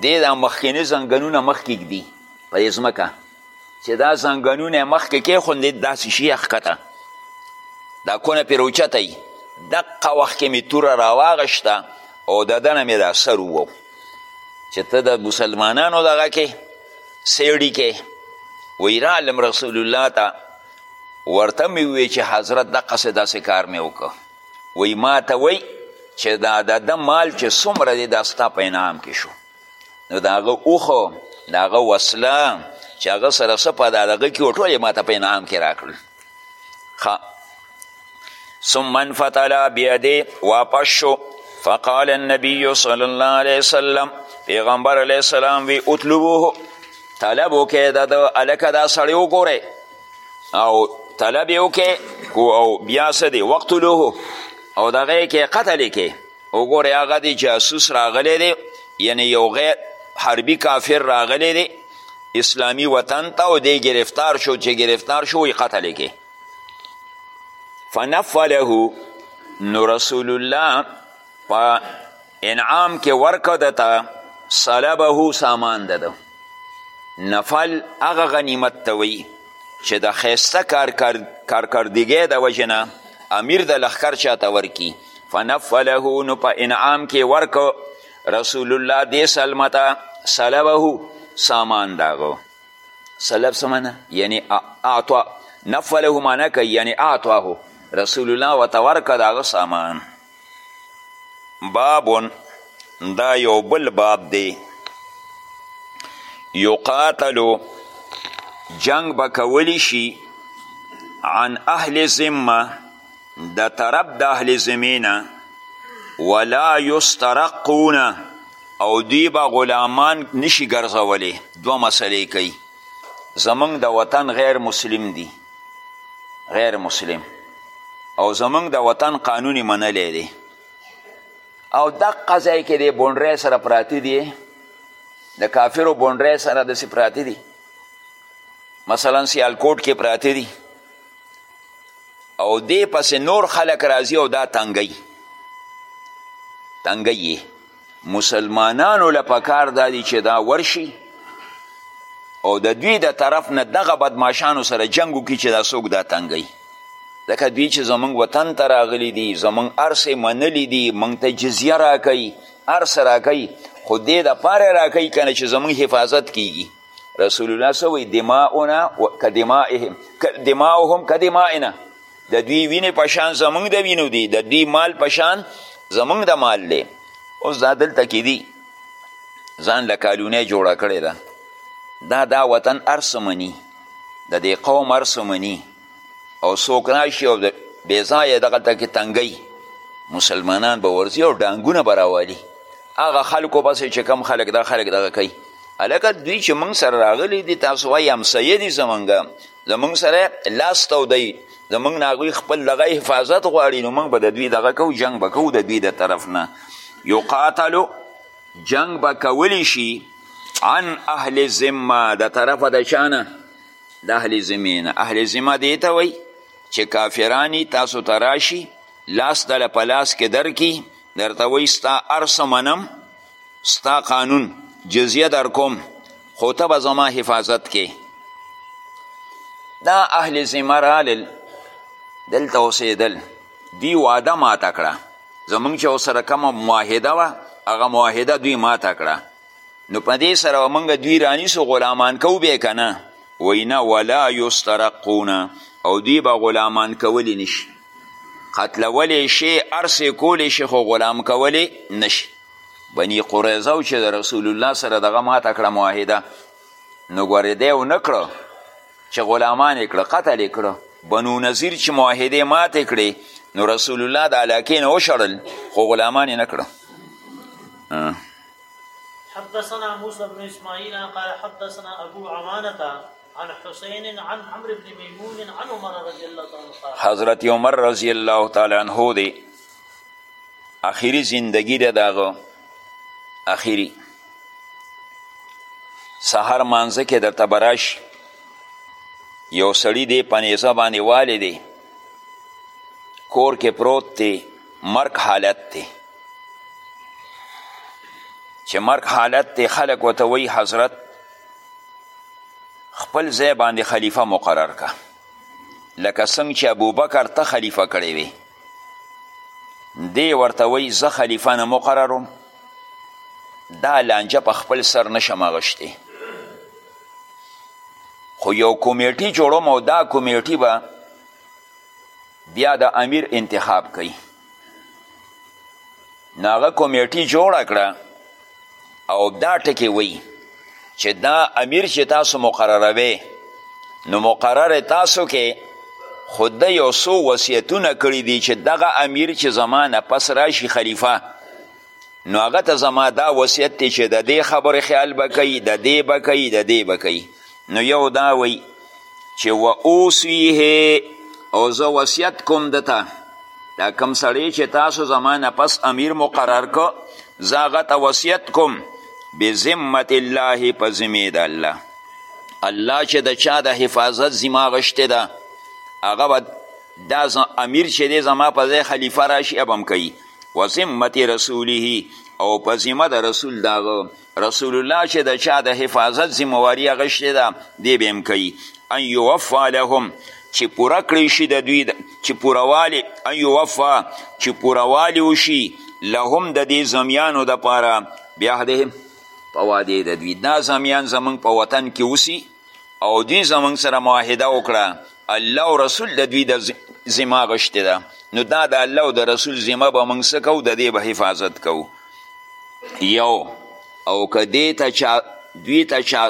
دې دا مخکیني زنګنونه مخکې ږدي په دې ځمکه چې دا زنګنونه یې مخکې کېښود دې داسې شي ښکته دا کونه پرې اوچته وي دقه وخت کې مې توره راواغشته او د دنه مې دا سر وو چې ته د مسلمانانو دغه کې سیړي کې ویرالم رسول الله ته ورته مې ووی چې حضرت دقسې داسې کار مې وکړ وی ما ته وی چې دا د ده مال چې څومره دی دا ستا په انعام کې شو نو د هغه اوښو د هغه وسله چې هغه سره څه په دغه کې و ټول یې ما ته په انعام کې راکړل ثم انفتل بیده واپس شو فقال النبی صلی الله علیه وسلم پیغمبر علیه السلام وی اطلبوه طلب وکړئ د ده هلکه دا سړی وګورئ او طلب یې وکړئ او بیا څه دی وقتلوه او دغه یې کې قتل یې کې وګورئ هغه دی جاسوس راغلی دی یعنی یو غیر حربي کافر راغلی دی اسلامی وطن ته او دی گرفتار شو چې گرفتار شو وی قتل کې فنفله نو رسول الله په انعام کې ورکه دته سلبه سامان دده نفل هغه غنیمت ته وی چې د ښایسته کارکردګۍ د وجې نه امیر د لښکر چاته ورکی فنفله نو په انعام کې ورکه رسول الله دې سلمته سلبه سامان داغو سلب څه معنی یعنی اعطا نفله معنی کوي یعنی اعطاه رسول الله ورته ورکړه د هغه سامان بابون دا یو بل باب دی یقاتلو جنگ به کولی شي عن اهل ذمه د طرف د اهل ذمې نه ولا یسترقون او دوی به غلامان نشي ګرځولی دوه مسلې کوي زمونږ د وطن غیر مسلم دي غیر مسلم او زمونږ د وطن قانون منلی دی او دقه ځای کې دی بونډری سره پراتی دی د کافرو بونډری سره داسې پراتی دی مثلا سیالکوټ کې پراتی دی او دې پسې نور خلک راځي او دا تنګی تنګی مسلمانانو له پکار دا دي چې دا ورشي او د دوی د طرف نه دغه بدماشانو سره جنګ وکړي چې دا څوک دا تنګی ځکه دوی چې زمونږ وطن ته راغلي دي زمونږ ارسې منلي دي مونږ ته جزیه راکوي ارسه راکوي خو دې دپاره راکوي که نه چې زمونږ حفاظت کیږي رسول الله څه وایي دماؤنا که دمائهم که دماؤهم که دمائنا د دوی وینې په شان زمونږ د وینو دي د دوی مال په شان زمونږ د مال دی اوس دا دلته کې دي ځان له کالونه جوړه کړې ده دا دا وطن هر څه مني د دې قوم هر څه مني او څوک راشي او بېځایه دغلته کې تنګوي مسلمانان به ورځي او ډانګونه به راوالي هغه خلکو پسې چې کم خلک دا خلک دغه کوي هلکه دوی چې موږ سره راغلي دي تاسو وایي همسایه دي زمونږ زمونږ سره لاس تودوي زمونږ نه هغوی خپل دغه حفاظت غواړي نو موږ به د دوی دغه کوو جنګ به کوو د دوی د طرف نه یقاتلو جنگ به کولی شي عن اهل ذمه د طرفه د چانه د اهل ذمې نه اهل ذمه دې ته وایي چې کافرانی تاسو ته راشي لاس دله په لاس کې درکي درته وایي ستا هر څه منم ستا قانون جزیه در کوم خو ته به زما حفاظت کې دا اهل ذمه رالل دلته اوسېدل دی واده ماته کړه زمونږ چې ورسره کومه معاهده وه هغه معاهده دوی ماته کړه نو په دې سره به موږ دوی رانیسو غلامان کوو به که نه وایي نه ولا یسترقون او دوی به غلامان کولی نشي قتلولی شي هر څه کولی شي خو غلام کولی نشي بني قریظه او چې د رسول الله سره دغه ماته کړه معاهده نو ګورې دی ونه کړه چې غلامان یې کړه قتل یې کړه بنو نظیر چې معاهدې ماتې کړې نو رسول الله د علاقې نه وشړل خو غلامان یې نه کړه حدثنا موسى بن اسماعيل قال حدثنا ابو عوانه عن حسين عن عمرو بن ميمون عن عمر رضي الله تعالى عنه حضرت عمر رضي الله تعالى عنه دي اخیری زندگی ده داغه اخیری سهار مانځه کې د تبرش یو سړی دی پنیزه باندې والی دی کور کې پروت دی مرګ حالت دی چې مرګ حالت دی خلک ورته وایي حضرت خپل ځای باندې خلیفه مقرر که لکه څنګه چې ابوبکر ته خلیفه کړی وي دی ورته وایي زه خلیفه نه مقرروم دا لانجه په خپل سر نشم اغشتی خو یو کمیټي جوړوم او دا کمیټي به بیا د امیر انتخاب کوي نو هغه کمیټي جوړه کړه او دا ټکې وی چې دا امیر چې تاسو مقرروي نو مقرر تاسو کې خود د یو څو وصیتونه کړي دي چې دغه امیر چې زما نه پس راشي خلیفه نو هغه ته زما دا وصیت دی چې د دې خبرې خیال به کوي د دې به کوي د دې به کوي نو یو دا وی چې و اوسیه او زه وصیت کوم دته دا کم سړی چې تاسو زما نه پس امیر مقرر کو زه هغه ته وصیت کوم بذمت الله په ذمې د الله الله چې د چا د حفاظت ذمه غشته ده هغه به دا امیر چې دی زما په ځای خلیفه راشي ابم کوي و ذمت رسوله او په ذمه د رسول داغه رسول الله چې د چا د حفاظت ذمواري اغشتې ده دی به هم کوي ان یوفا لهم چې پوره کړی شي د دوی چې پوروالی ان یوفا چې پوروالی وشي لهم د دې زمیانو دپاره بیاهدهم په وعدې د دوی دا زمیان زمونږ په وطن کې اوسي او دوی زمونږ سره معاهده وکړه الله او رسول د دوی د ذمه غشتې ده نو دا د الله او د رسول ذمه به موږ څه کوو د دې به حفاظت کوو یو او که دې ته چا دوی ته چا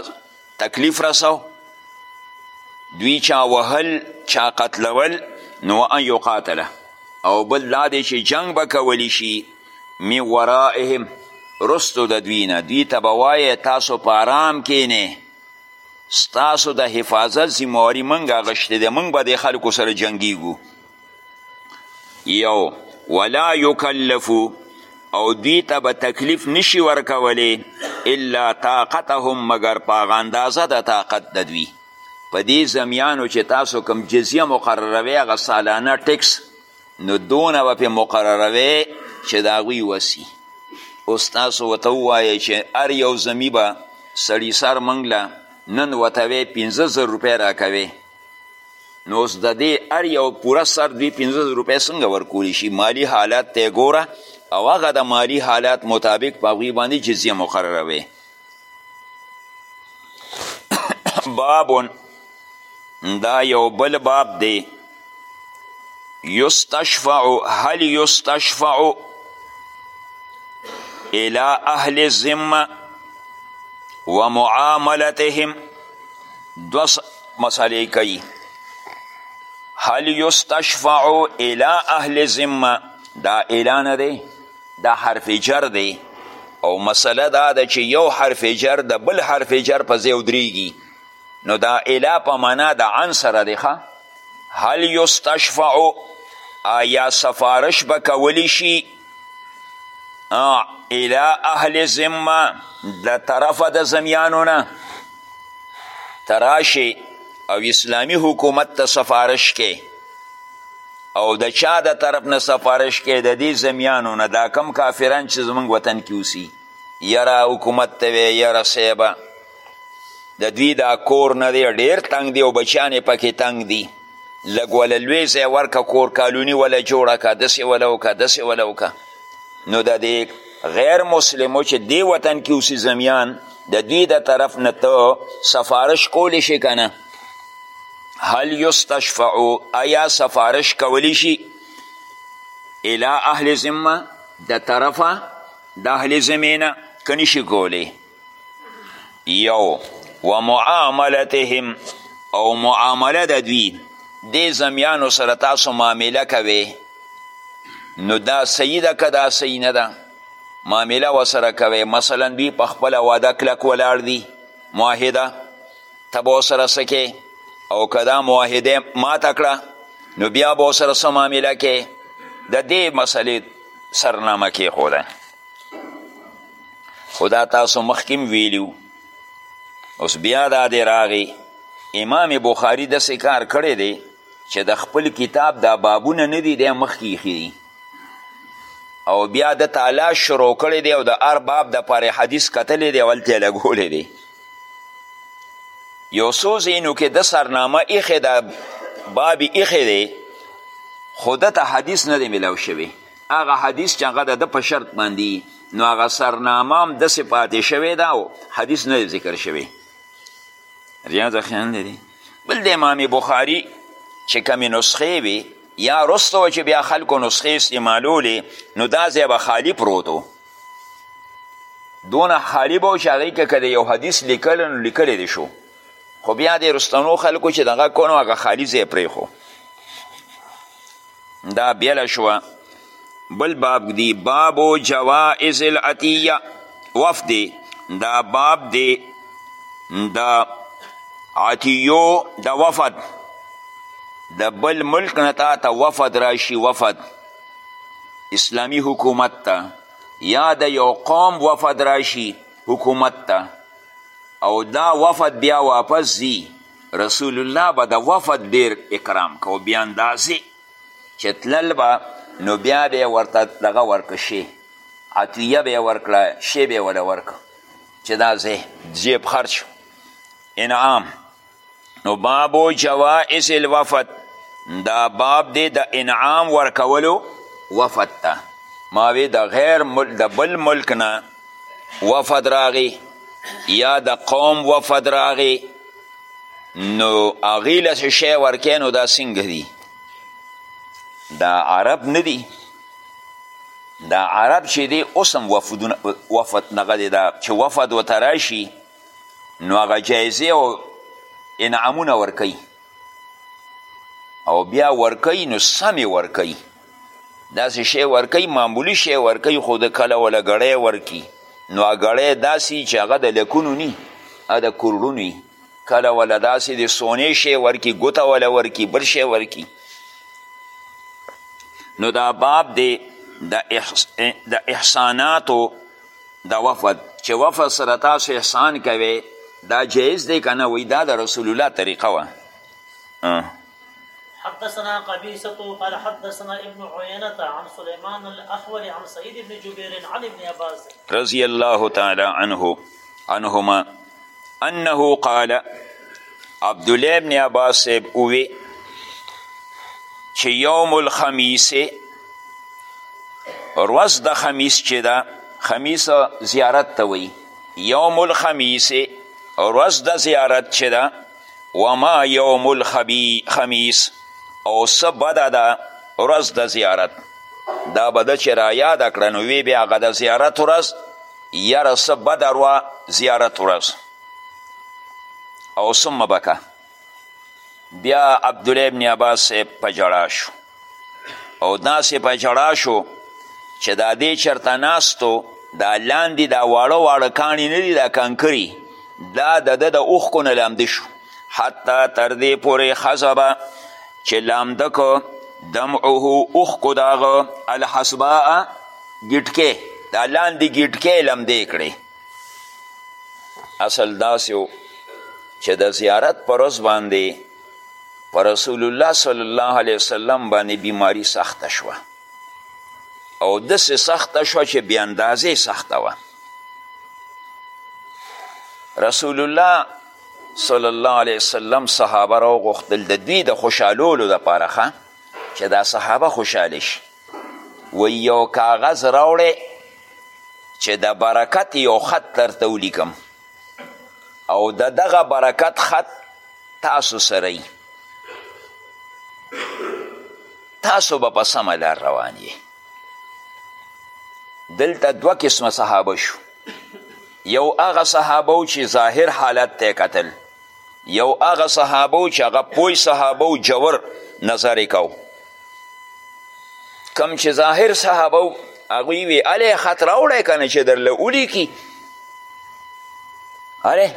تکلیف رسو دوی چا وهل چا قتلول نو ان یقاتله او بل دا دی چې جنگ به کولی شي من ورائهم رستو د دوی نه دوی ته به وایې تاسو په آرام کینې ستاسو د حفاظت ذمواري موږ اخیستې ده موږ به د خلکو سره جنګیږو یو ولا یکلفو او دوی ته به تکلیف نشي ورکولی الا طاقتهم مګر په هغه اندازه د طاقت د دوی په دې زمیانو چې تاسو کوم جزیه مقرروي هغه سالانه ټکس نو دونه به پې مقرروی چې د هغوی وسي اوس تاسو ورته ووایئ چې هر یو زمي به سړي سر موږ له نن وتوی پنځه زر روپۍ راکوي نو اوس د دې هر یو پوره سر دوی پنځه زر روپۍ څنګه ورکولی شي مالي حالات ته ګوره او هغه د مالي حالات مطابق په هغوی باندې جزیه مقرروي بابون دا یو بل باب دی یستشفع هل یستشفع الى اهل الذمه ومعاملتهم دو مسئلې کوي هل یستشفع الى اهل ذمه دا اعلان دی دا حرف جر دی او مسله دا ده چې یو حرف جر د بل حرف جر په ځای ودرېږي نو دا اله په معنا د عن سره دی هل یستشفع آیا سفارش به کولی شي اله اهل ذمه د طرفه د زمیانو نه تراشي او اسلامی حکومت ته سفارش کې او د چا د طرف نه سفارش کې د دې زمیانو نه دا کم کافران چې زمونږ وطن کې اوسي یاره حکومت ته وی یاره صیبه د دوی دا کور نه دی ډیر تنګ دی او بچیان یې پکې تنګ دي لږ وله لوی ځای ورکه کور کالوني وله جوړه که داسې وله وکړه داسې وله وکړه نو د دې غیر مسلمو چې دې وطن کې اوسي زمیان د دوی د طرف نه ته سفارش کولی شي که نه هل یستشفعو ایا سفارش کولی شي الی اهل ذمه د طرفه د اهل ذمې نه که نشي کولی یو و معاملتهم او معامله د دوی دې زمیانو سره تاسو معامله کوئ نو دا صحیح ده که دا صحیح نه ده معامله وسره کوي مثلا دوی په خپله واده کلک ولاړ دي معاهده ته به ورسره څه کې او که دا معاهده ماته کړه نو بیا به ورسره څه معامله کې د دې مسلې سرنامه کېښوده خو دا تاسو مخکې ویلي اوس بیا دا دی راغی امام بخاری داسې کار کړی دی چې د خپل کتاب دا بابونه نه دي دی مخکې ایښي دي او بیا د تالاش شروع کړی دی او د هر باب دپاره حدیث کتلی دی او هلته یې لګولی دی یو څو ځینو کې د سرنامه ایښې ده باب یې ایښی دی خو ده ته حدیث نه دی میلاو شوی هغه حدیث چې هغه د ده په شرط باندې نو هغه سرنامه هم داسې پاتې شوې ده او حدیث نه دی ذکر شوی ریاض خیال دی بل د امام بخاري چې کمې نسخې وي یا رسته چې بیا خلکو نسخې استعمالولې نو دا ځای به خالی پروت دونه خالي به و چې هغوی که که د یو حدیث لیکلی نو لیکلی دی شو خو بیا د رستنو خلکو چې دغه کو نو هغه خالي ځای پرېښو دا بیله شوه بل باب دی باب جوائز العطیه وفد دا باب دی د عطیو د وفد د بل ملک نه تا ته وفد راشي وفد اسلامی حکومت ته یا د یو قوم وفد راشي حکومت ته او دا وفد بیا واپس ځي رسول الله به د وفد ډیر اکرام کو بیا اندازې چې تلل به نو بیا به ورته دغه ورکه شي عطیه به ورکړه شی به وله ورکه چې دا زه جیب خرچ انعام نو بابو جوائز الوفد دا باب دی د انعام ورکولو وفد ته ماوی د غیر مل د بل ملک نه وفد راغی یا د قوم وفد راغی نو هغې له څه شی ورکوې نو دا څنګه دي دا عرب نه دي دا عرب چې دی اوس هم وفد دغه دی دا چې وفد ورته راشي نو هغه جایزې او انعامونه ورکوي او بیا ورکوي نو سمې ورکوي داسې شی ورکوي معمولي شی ورکوي خو د کله وله ګړی ورکي نو ګړی داسې چې هغه د لکونو نی هغه د کروړونو وي کله وله داسې د سونې شی ورکي ګوته وله ورکي بل شی ورکي نو دا باب دی د احساناتو دا وفد چې وفد سره تاسو احسان کوي دا جایز دی که نه وایي دا د رسول الله طریقه وه حدثنا قبيصة قال حدثنا ابن عيينة عن سليمان الأخول عن سعيد بن جبير عن ابن عباس رضي الله تعالى عنه عنهما انه قال عبدالله ابن عباس صاحب اووی چې یوم الخمیس روز د خمیس چې ده خمیس زیارت ته وی یوم الخمیس روز د زیارت چې ده وما یوم الخمیس او څه بده ده ورځ د زیارت دا به ده چې رایاده کړه نو وی بیا هغه د زیارت ورځ یاره څه بد اروا زیارت ورځ او ثم بکا بیا عبدالله ابن عباس صاحب په جړا شو او داسې په جړا شو چې دا دې چرته ناستو دا لاندې دا واړه واړه کاڼي نه دي دا کنکري دا د ده د اوښکو نه لامده شو حتی تر دې پورې ښځه به چې لامده که دمعه اوښکو د هغه الحسباء ګیټکې دا لاندې ګیټکې لمدې کړې اصل داسې و چې د زیارت پر ورځ باندې په رسول الله صلی الله علیه وسلم باندې بیماری سخته شوه او داسې سخته شوه چې بې اندازې سخته وه رسول الله صلی الله علیه وسلم صحابه راوغوښتل د دوی د خوشحالولو دپاره ښه چې دا صحابه خوشحاله شي و یو کاغذ راوړی چې د برکت یو خط درته ولیکم او د دغه برکت خط تاسو سره تاسو به په سمه لار روان یې دلته دوه قسمه صحابه شو یو هغه صحابه چې ظاهر حالت ته کتل یو هغه صحابه چې هغه پوی صحابه او جور نظر یې کاو کم چې ظاهر صحابه هغوی وی الی خط راوړی که نه چې درله ولیکي الی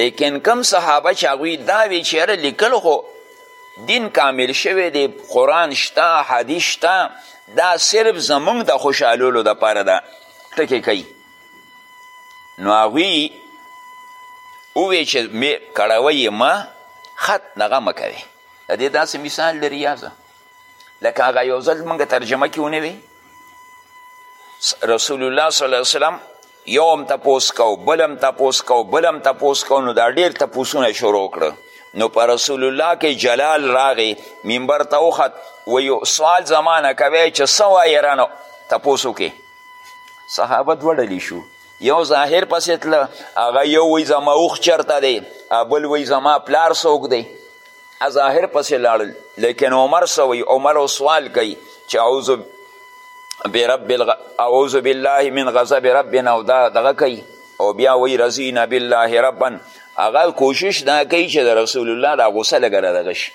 لیکن کم صحابه چې هغوی دا وی چې یاره لیکل خو دین کامل شوی دی قرآن شته حدیث شته دا صرف زمونږ د خوشحالولو دپاره ده ټکې کوي نو هغوی ووی چې کړوی یې ما خط دغه مه کوې د دې داسې مثال لري یازه لکه هغه یو ځل موږ ترجمه کې ونه وی رسول الله صلی الله علیه وسلم یو هم تپوس کو بل هم تپوس کو بل هم تپوس کو نو دا ډېر تپوسونه شروع کړه نو په رسول الله کې جلال راغی منبر ته وخت و یو سوال زمانه کوی چې څه وایې رانه تپوس وکړې صحابه دوه ډلې شو یو ظاهر پسې تله هغه یو وی زما اوښ چرته دی بل وی زما پلار څوک دی ظاهر پسې لاړل لیکن عمر څه وی عمر او سوال کوي چې اعوذ برب الغ... اعوذ بالله من غضب ربنا او دا دغه کوي او بیا وی رضینا بالله ربا هغه کوشش دا کوي چې د رسول الله دا غوسه لږه دغه شي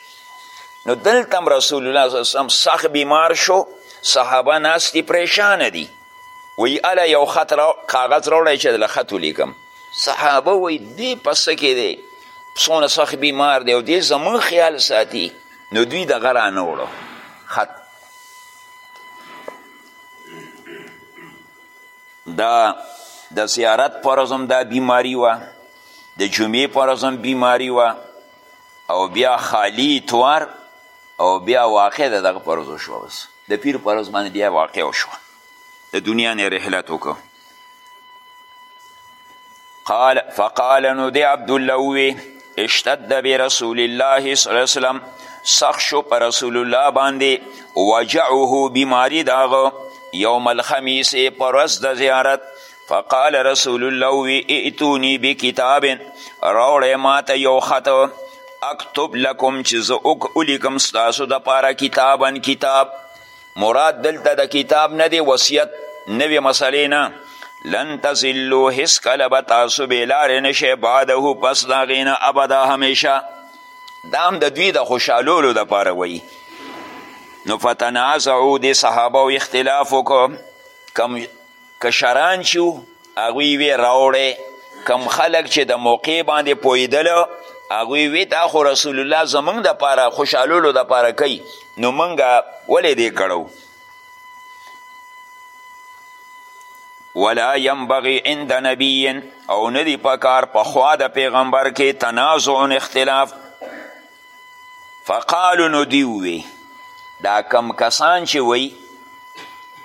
نو دلته هم رسول الله صلی وسلم سخت بیمار شو صحابه ناست دي پریشانه دي وی اله یو خط را کاغذ راوړی چې دله خط ولیکم صحابه وی دی په څه کې دی څونه سخت بیمار دی او دی زموږ خیال ساتي نو دوی دغه رانه وړو خط دا د زیارت پر ورځ دا بیماری وه د جمعې پر ورځ بیماری وه او بیا خالی اتوار او بیا واقع د دغه پر ورځ وشوه بس د پیر پر ورځ باندې بیا واقع وشوه د دنیا نه رحلت وکړو قال فقال نو دی عبدالله ووی اشتد برسول الله صلی الله وسلم سخت شو پر رسول الله باندې وجعه بیماری داغه یوم الخمیس پر ورځ د زیارت فقال رسول الله وی ائتونی بکتاب راوړی ماته یو خط اکتب لکم چې زه ولیکم ستاسو دپاره کتابا کتاب مراد دلته د کتاب نه دی وصیت نوې مسلې نه لن تزلو هیڅ کله به تاسو بېلارې نه شئ بعده پس د هغې نه ابدا همیشه دا هم د دوی د خوشحالولو دپاره وایي نو فتنازعو دې صحابه اختلاف وکړو کم کشران چې وو هغوی وی راوړی کم خلک چې د موقع باندې پوهېدل هغوی وی دا خو رسول الله زمونږ دپاره خوشحالولو دپاره کوي نو مونږ ولې دې کړو ولا ينبغي عند نبي او ندی پکار په خوا د پیغمبر کې تنازع اختلاف فقالو نو دی ووی دا کم کسان چې وی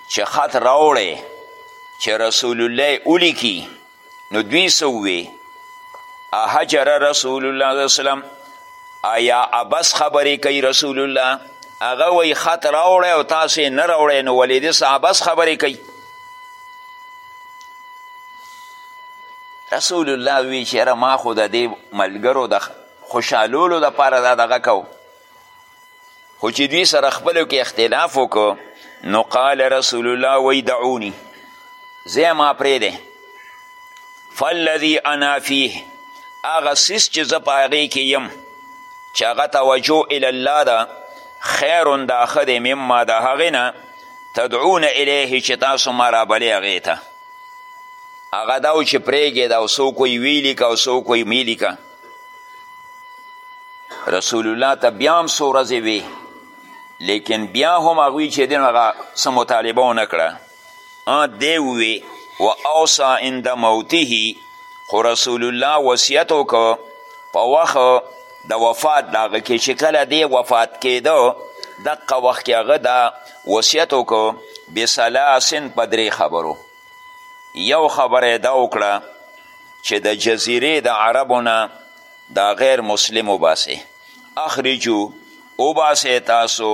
چې خط راوړی چې رسول الله ولیکي نو دوی څه ووی احجر رسول الله صلی وسلم آیا ابس خبرې کوي رسول الله هغه وی خط راوړی او تاسې نه راوړی نو ولې دې څه ابس خبرې کوي رسول الله وی چې ما خو د دې ملګرو د خوشحالولو دپاره دا دغه کو خو چې دوی سره خپلو کې اختلاف وکړو نو قال رسول الله وی دعونی زه ما پرېږدی فالذي انا فيه هغه څیز چې زه په هغې کې یم چې هغه توجه الی الله ده خیر دا ښه دی مما د هغې نه تدعون الیه چې تاسو ما رابلې هغې ته هغه دا و چې پرېږدې ده او څوک ویي ویې لیکه او څوک ویي مې لیکه رسول الله ته بیا هم څو ورځې وې لیکن بیا هم هغوی چې دین هغه څه مطالبه ونه کړه دی ووې و اوصا عند موته خو رسول الله وصیت وکړ په وخت د وفات د هغه کې چې کله دی وفات کېده دقه وخت کې هغه دا وصیت وکړو بسلاسن په درې خبرو یو خبره یې دا وکړه چې د جزیرې د عربو نه دا غیر مسلم وباسئ اخرجو وباسئ تاسو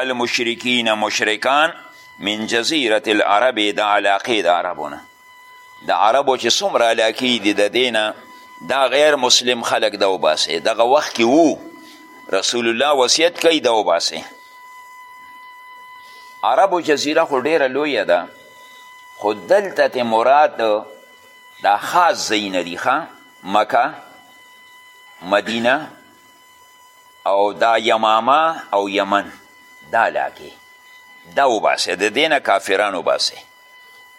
المشرکین مشرکان من جزیرة العرب د علاقې د عربو نه د عربو چې څومره علاقې دي د دې نه دا غیر مسلم خلک د وباسئ دغه وخت کې وو رسول الله وصیت کوي د وباسئ عربو جزیره خو ډیره لویه ده خو دلته ته مراد دا خاص ځایونه دي ښه مکه مدینه او دا یمامه او یمن دا علاقې دا وباسئ د دې نه کافران وباسئ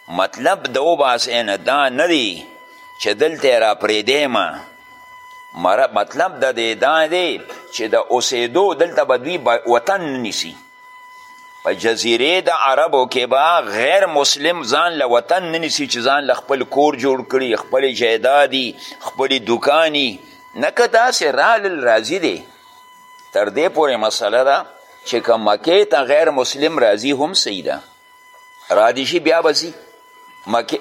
مطلب د وباسئ نه دا نه دی چې دلته یې راپرېږدی ما مطلب د دې دا دی چې د اوسېدو دلته به دوی وطن نه نیسي په جزیره د عربو کې به غیر مسلم ځان له وطن نه نیسي چې ځان له خپل کور جوړ کړي خپلې جایدادي خپلې دوکاني نه که داسې رالل راضي دی تر دې پورې مسله ده چې که مکې ته غیر مسلم راضي هم صحیح ده رادشي بیا به ځي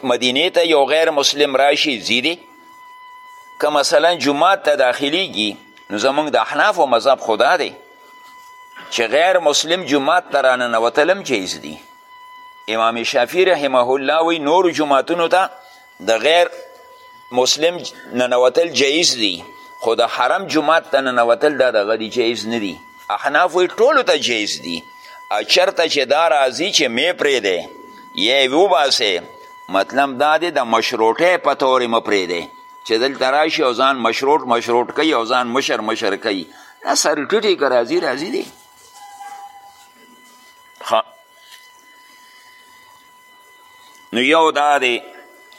مدینې ته یو غیر مسلم راشي ځي دی که مثلا جماعت ته داخلیږي نو زمونږ د احنافو مذهب خدا دی چې غیر مسلم جماعت ته راننوتل هم جایز دي امام شافعي رحمه الله وی نورو جماعتونو ته د غیر مسلم ننوتل جایز دی خو د حرم جماعت ته ننوتل دا دغه دی جایز نه دی احناف وایي ټولو ته جایز دی چرته چې دا راځي چې مې پرېږدی یا یې وباسې مطلب دا دی د مشروټۍ په طور یې مه پرېږدی چې دلته راشي او ځان مشروټ مشروټ کوي او ځان مشر مشر کوي دا سر ټیټې که راځي راځي دی نو یو دا دی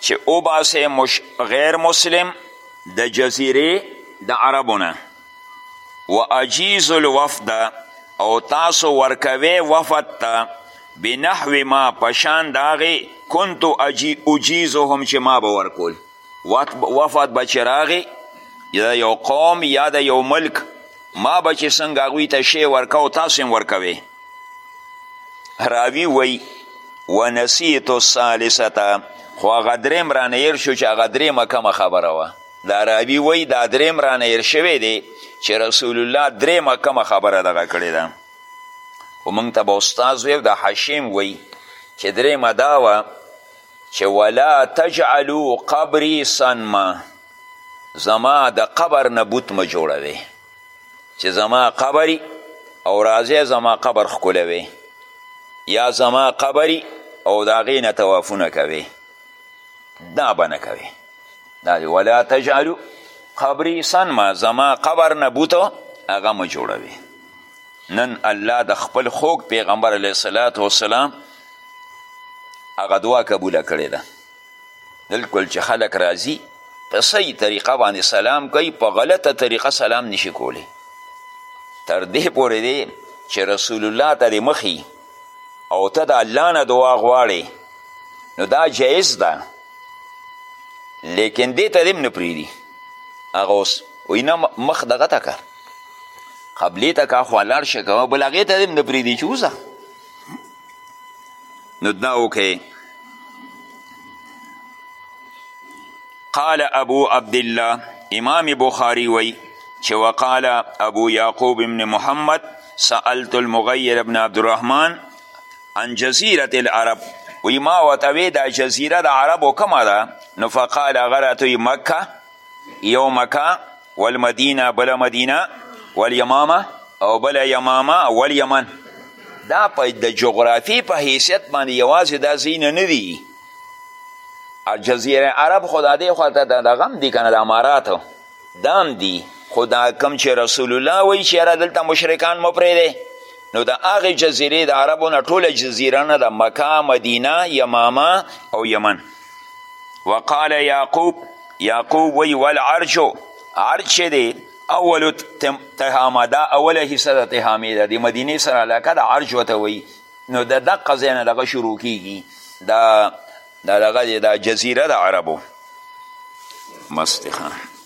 چې وباسې مش... غیر مسلم د جزیرې د عربو نه و اجیز الوفد او تاسو ورکوي وفد ته بنحو ما پشان داغې کنتو اجی اجیزهم چې ما به ورکول وفد به چې راغی د یو قوم یا د یو ملک ما به چې څنګه هغوی ته شی ورکه او تاسو هم ورکوې راوي وی ونسیت الثالثه خو هغه دریم رانه هیر شو چې هغه دریمه کمه خبره وه دا راوي وی دا دریم رانه هیر شوی دی چې رسول الله دریمه کمه خبره دغه کړې ده خو موږ ته به استاد وی د حشیم وی چې دریمه دا وه چې ولا تجعلو قبری صنما زما د قبر نه بوت مه جوړوي چې زما قبری او راځی زما قبر ښکلوي یا زما قبری او د هغې نه توافونه کوي دا به نه کوي دا دی ولا تجعلو قبری صنما زما قبر نه بوت هغه مه جوړوي نن الله د خپل خوږ پیغمبر علیه السلام هغه دعا قبوله کړې ده بلکل چې خلک راځي په صحیح طریقه باندې سلام کوي په غلطه طریقه سلام نشي کولی تر دې پورې دی چې رسول الله ته دې مخي او ته د الله نه دعا غواړې نو دا جایز ده لیکن دې ته دې هم نه پرېږدي هغه اوس وایي نه مخ دغه ته که قبلې ته که خو لاړ شه کوه بل هغې ته دې هم نه پرېږدي چې وځه نو دا وکړئ قال ابو عبدالله امام بخاری وی چې وقال ابو یعقوب ابن محمد سألت المغیر ابن عبدالرحمن عن جزیرة العرب وی ما وتوی دا جزیره د عربو کما ده نو فقال غرتوی مکه یو مکه والمدینه بله مدینه والیمامه او بله یمامه والیمن دا په د جغرافي په حیثیت باندې یوازې دا ځایونه نه دي جزیره عرب خو دا دی خواته د دغه هم دي که نه د اماراتو دا هم دي خو دا کوم چې رسول الله وایي چې یاره دلته مشرکان مه پرېږدی نو د هغې جزیرې د عربو نه ټوله جزیره نه ده مکه مدینه یمامه او یمن وقال یعقوب یعقوب وی والعرج عرج چې دی اول تهامه دا اوله حصه د تهامې ده د مدینې سره علاقه د عرج ورته وایي نو د دقه ځای نه دغه شروع کیږي دا دغه دا جزیره د عربو مستخه